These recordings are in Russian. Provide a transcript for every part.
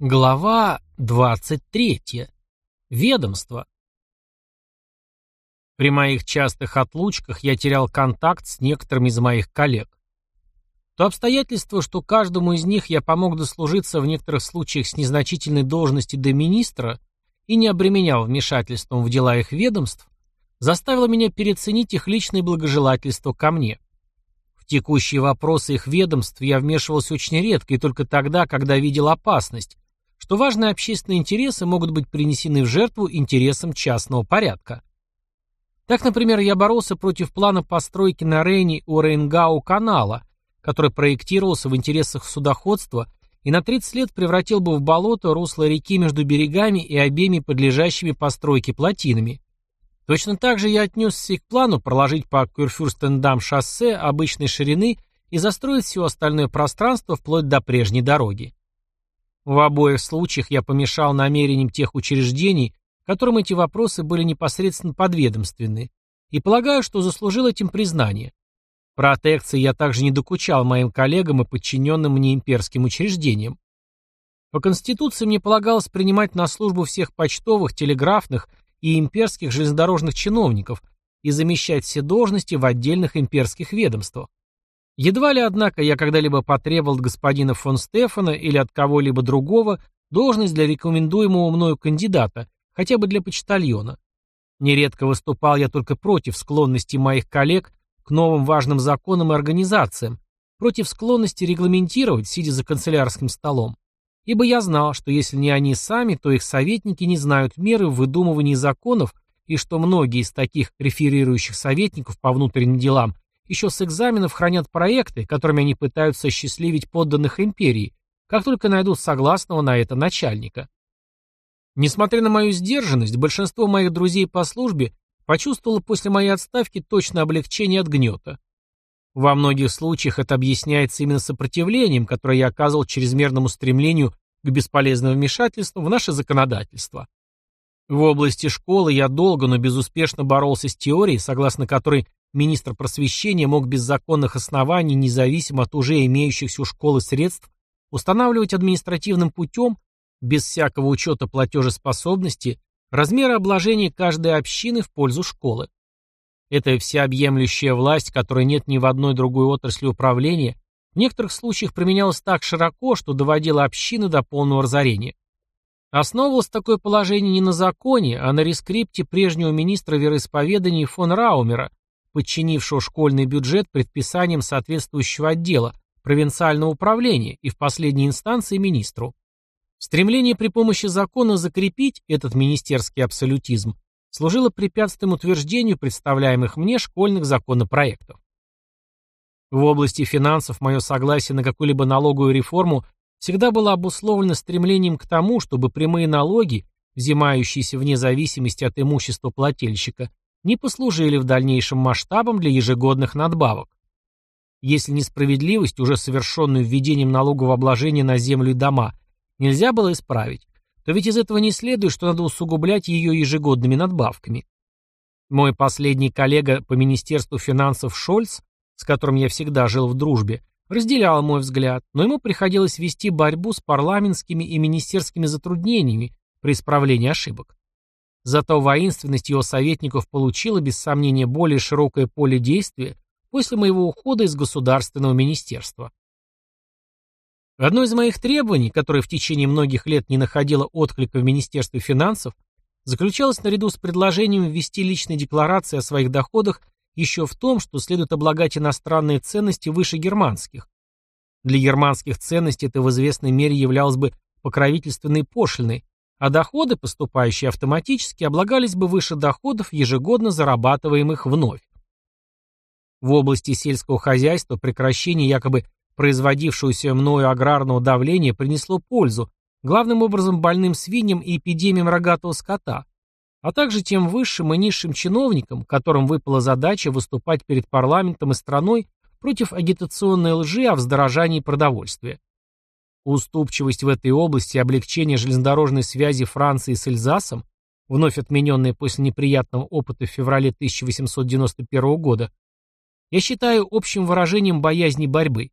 Глава 23. Ведомство. При моих частых отлучках я терял контакт с некоторыми из моих коллег. То обстоятельство, что каждому из них я помог дослужиться в некоторых случаях с незначительной должности до министра и не обременял вмешательством в дела их ведомств, заставило меня переоценить их личное благожелательство ко мне. В текущие вопросы их ведомств я вмешивался очень редко и только тогда, когда видел опасность, что важные общественные интересы могут быть принесены в жертву интересам частного порядка. Так, например, я боролся против плана постройки на Рейне у Рейнгау канала, который проектировался в интересах судоходства и на 30 лет превратил бы в болото русло реки между берегами и обеими подлежащими постройке плотинами. Точно так же я отнесся к плану проложить по Кюрфюрстендам шоссе обычной ширины и застроить все остальное пространство вплоть до прежней дороги. В обоих случаях я помешал намерениям тех учреждений, которым эти вопросы были непосредственно подведомственны, и полагаю, что заслужил этим признание. Протекции я также не докучал моим коллегам и подчиненным мне имперским учреждениям. По Конституции мне полагалось принимать на службу всех почтовых, телеграфных и имперских железнодорожных чиновников и замещать все должности в отдельных имперских ведомствах. Едва ли, однако, я когда-либо потребовал от господина фон Стефана или от кого-либо другого должность для рекомендуемого мною кандидата, хотя бы для почтальона. Нередко выступал я только против склонности моих коллег к новым важным законам и организациям, против склонности регламентировать, сидя за канцелярским столом. Ибо я знал, что если не они сами, то их советники не знают меры в выдумывании законов и что многие из таких реферирующих советников по внутренним делам еще с экзаменов хранят проекты, которыми они пытаются осчастливить подданных империи, как только найдут согласного на это начальника. Несмотря на мою сдержанность, большинство моих друзей по службе почувствовало после моей отставки точное облегчение от гнета. Во многих случаях это объясняется именно сопротивлением, которое я оказывал чрезмерному стремлению к бесполезному вмешательству в наше законодательство. В области школы я долго, но безуспешно боролся с теорией, согласно которой Министр просвещения мог без законных оснований, независимо от уже имеющихся у школы средств, устанавливать административным путем, без всякого учета платежеспособности, размеры обложения каждой общины в пользу школы. Эта всеобъемлющая власть, которой нет ни в одной другой отрасли управления, в некоторых случаях применялась так широко, что доводила общины до полного разорения. Основывалось такое положение не на законе, а на рескрипте прежнего министра вероисповедания фон Раумера, подчинившего школьный бюджет предписаниям соответствующего отдела, провинциального управления и в последней инстанции министру. Стремление при помощи закона закрепить этот министерский абсолютизм служило препятствием утверждению представляемых мне школьных законопроектов. В области финансов мое согласие на какую-либо налоговую реформу всегда было обусловлено стремлением к тому, чтобы прямые налоги, взимающиеся вне зависимости от имущества плательщика, не послужили в дальнейшем масштабом для ежегодных надбавок. Если несправедливость, уже совершенную введением налогового обложения на землю и дома, нельзя было исправить, то ведь из этого не следует, что надо усугублять ее ежегодными надбавками. Мой последний коллега по Министерству финансов Шольц, с которым я всегда жил в дружбе, разделял мой взгляд, но ему приходилось вести борьбу с парламентскими и министерскими затруднениями при исправлении ошибок. Зато воинственность его советников получила, без сомнения, более широкое поле действия после моего ухода из государственного министерства. Одно из моих требований, которое в течение многих лет не находило отклика в Министерстве финансов, заключалось наряду с предложением ввести личные декларации о своих доходах еще в том, что следует облагать иностранные ценности выше германских. Для германских ценностей это в известной мере являлось бы покровительственной пошлиной, а доходы, поступающие автоматически, облагались бы выше доходов, ежегодно зарабатываемых вновь. В области сельского хозяйства прекращение якобы производившегося мною аграрного давления принесло пользу, главным образом больным свиньям и эпидемиям рогатого скота, а также тем высшим и низшим чиновникам, которым выпала задача выступать перед парламентом и страной против агитационной лжи о вздорожании продовольствия. Уступчивость в этой области и облегчение железнодорожной связи Франции с Эльзасом, вновь отмененные после неприятного опыта в феврале 1891 года, я считаю общим выражением боязни борьбы.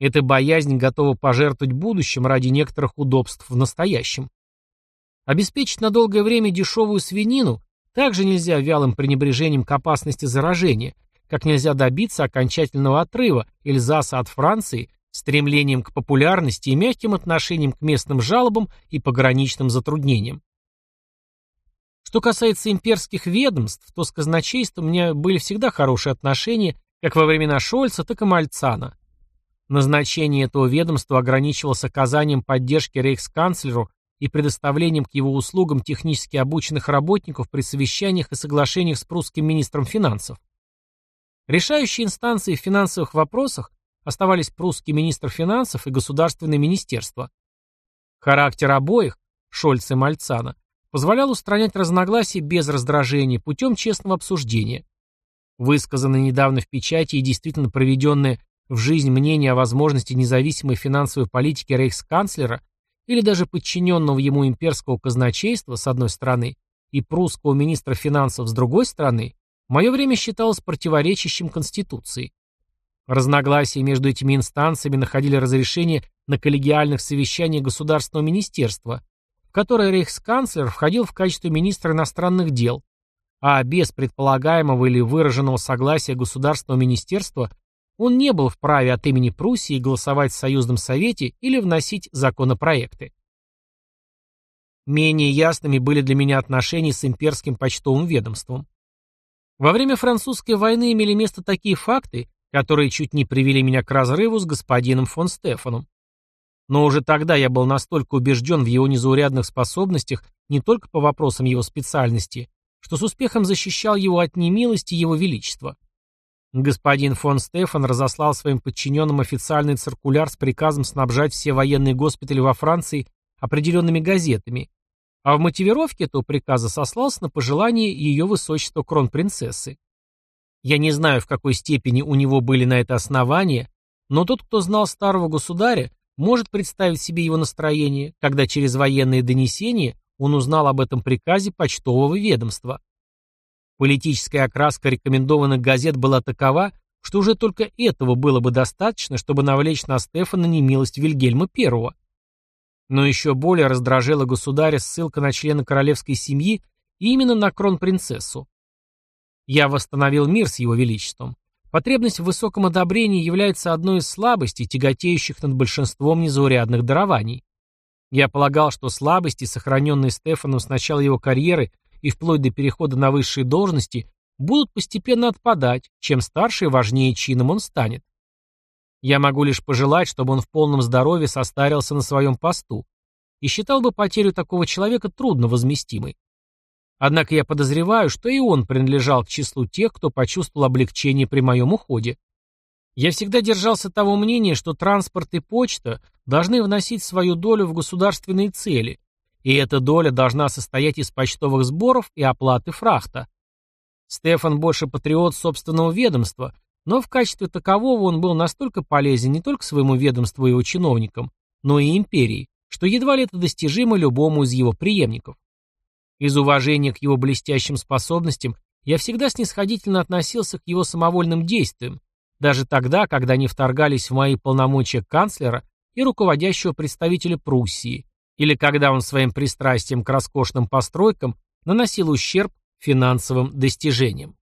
Эта боязнь готова пожертвовать будущим ради некоторых удобств в настоящем. Обеспечить на долгое время дешевую свинину также нельзя вялым пренебрежением к опасности заражения, как нельзя добиться окончательного отрыва Эльзаса от Франции стремлением к популярности и мягким отношением к местным жалобам и пограничным затруднениям. Что касается имперских ведомств, то с казначейством у меня были всегда хорошие отношения как во времена Шольца, так и Мальцана. Назначение этого ведомства ограничивалось оказанием поддержки рейхсканцлеру и предоставлением к его услугам технически обученных работников при совещаниях и соглашениях с прусским министром финансов. Решающие инстанции в финансовых вопросах оставались прусский министр финансов и государственное министерство. Характер обоих, Шольца и Мальцана, позволял устранять разногласия без раздражения путем честного обсуждения. Высказанное недавно в печати и действительно проведенное в жизнь мнение о возможности независимой финансовой политики рейхсканцлера или даже подчиненного ему имперского казначейства с одной стороны и прусского министра финансов с другой стороны, в мое время считалось противоречащим Конституции. Разногласия между этими инстанциями находили разрешение на коллегиальных совещаниях Государственного министерства, в которое рейхсканцлер входил в качестве министра иностранных дел, а без предполагаемого или выраженного согласия Государственного министерства он не был вправе от имени Пруссии голосовать в Союзном Совете или вносить законопроекты. Менее ясными были для меня отношения с имперским почтовым ведомством. Во время французской войны имели место такие факты, которые чуть не привели меня к разрыву с господином фон Стефаном. Но уже тогда я был настолько убежден в его незаурядных способностях не только по вопросам его специальности, что с успехом защищал его от немилости его величества. Господин фон Стефан разослал своим подчиненным официальный циркуляр с приказом снабжать все военные госпитали во Франции определенными газетами, а в мотивировке этого приказа сослался на пожелание ее высочества кронпринцессы. Я не знаю, в какой степени у него были на это основания, но тот, кто знал старого государя, может представить себе его настроение, когда через военные донесения он узнал об этом приказе почтового ведомства. Политическая окраска рекомендованных газет была такова, что уже только этого было бы достаточно, чтобы навлечь на Стефана немилость Вильгельма I. Но еще более раздражила государя ссылка на члена королевской семьи именно на кронпринцессу. Я восстановил мир с его величеством. Потребность в высоком одобрении является одной из слабостей, тяготеющих над большинством незаурядных дарований. Я полагал, что слабости, сохраненные Стефаном с начала его карьеры и вплоть до перехода на высшие должности, будут постепенно отпадать, чем старше и важнее чином он станет. Я могу лишь пожелать, чтобы он в полном здоровье состарился на своем посту, и считал бы потерю такого человека трудно возместимой. Однако я подозреваю, что и он принадлежал к числу тех, кто почувствовал облегчение при моем уходе. Я всегда держался того мнения, что транспорт и почта должны вносить свою долю в государственные цели, и эта доля должна состоять из почтовых сборов и оплаты фрахта. Стефан больше патриот собственного ведомства, но в качестве такового он был настолько полезен не только своему ведомству и его чиновникам, но и империи, что едва ли это достижимо любому из его преемников. Из уважения к его блестящим способностям я всегда снисходительно относился к его самовольным действиям, даже тогда, когда они вторгались в мои полномочия канцлера и руководящего представителя Пруссии, или когда он своим пристрастием к роскошным постройкам наносил ущерб финансовым достижениям.